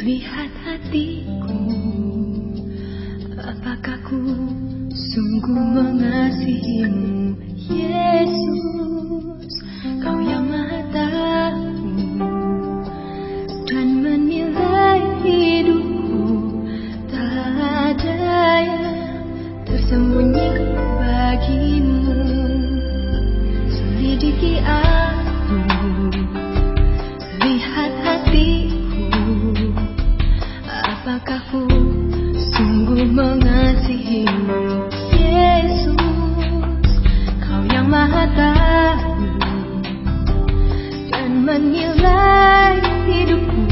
Lihat hatiku Apakah ku sungguh mengasihimu? Yesus. kasihimu Yesus Kau yang maha tahu Dan menilai hidupku.